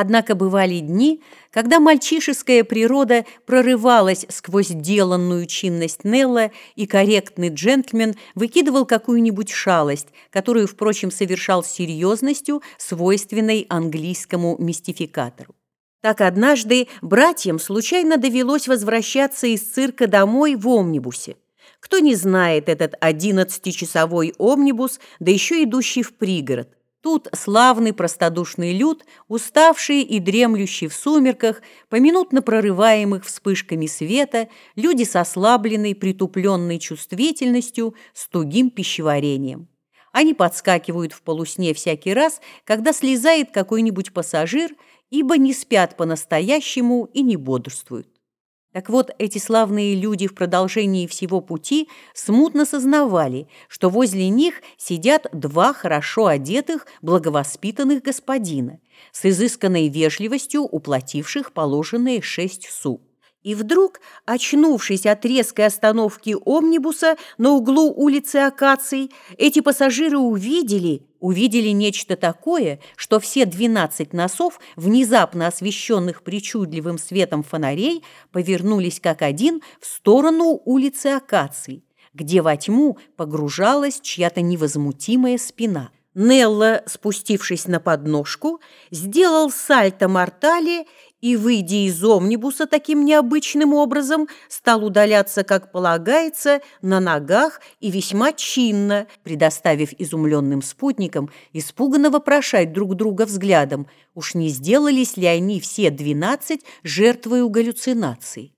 Однако бывали дни, когда мальчишеская природа прорывалась сквозь деланную чинность Нелла, и корректный джентльмен выкидывал какую-нибудь шалость, которую, впрочем, совершал с серьезностью, свойственной английскому мистификатору. Так однажды братьям случайно довелось возвращаться из цирка домой в омнибусе. Кто не знает этот одиннадцатичасовой омнибус, да еще идущий в пригород? Тут славный простодушный люд, уставший и дремлющий в сумерках, поминутно прорываемых вспышками света, люди с ослабленной, притупленной чувствительностью, с тугим пищеварением. Они подскакивают в полусне всякий раз, когда слезает какой-нибудь пассажир, ибо не спят по-настоящему и не бодрствуют. Так вот, эти славные люди в продолжении всего пути смутно сознавали, что возле них сидят два хорошо одетых, благовоспитанных господина, с изысканной вежливостью уплативших положенные шесть су. И вдруг, очнувшись от резкой остановки омнибуса на углу улицы Акаций, эти пассажиры увидели, увидели нечто такое, что все двенадцать носов, внезапно освещенных причудливым светом фонарей, повернулись как один в сторону улицы Акаций, где во тьму погружалась чья-то невозмутимая спина. Нелла, спустившись на подножку, сделал сальто-мортале и, выйдя из омнибуса таким необычным образом, стал удаляться, как полагается, на ногах и весьма чинно, предоставив изумленным спутникам испуганно вопрошать друг друга взглядом, уж не сделались ли они все двенадцать жертвой галлюцинаций.